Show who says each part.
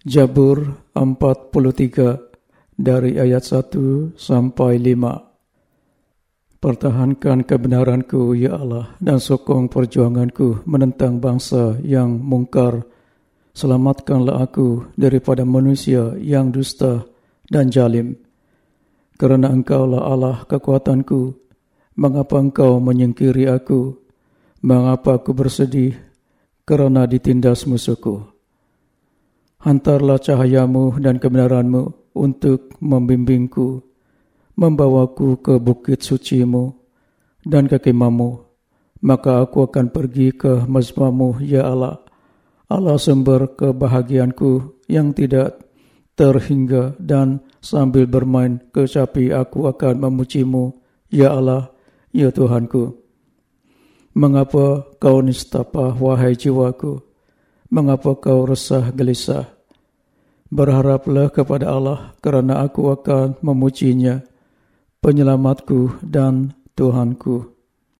Speaker 1: Jabur 43 dari ayat 1 sampai 5 Pertahankan kebenaranku, Ya Allah, dan sokong perjuanganku menentang bangsa yang mungkar. Selamatkanlah aku daripada manusia yang dusta dan jalim. Kerana engkaulah Allah kekuatanku, mengapa engkau menyingkiri aku? Mengapa aku bersedih kerana ditindas musuhku? Hantarlah cahayamu dan kebenaranmu untuk membimbingku, membawaku ke bukit sucimu dan ke. Maka aku akan pergi ke mazmamu, Ya Allah, Allah sumber kebahagianku yang tidak terhingga dan sambil bermain kecapi aku akan memujimu, Ya Allah, Ya Tuhanku. Mengapa kau nistapa, wahai jiwaku? Mengapa kau resah gelisah? Berharaplah kepada Allah kerana aku akan memujinya, penyelamatku dan Tuhanku.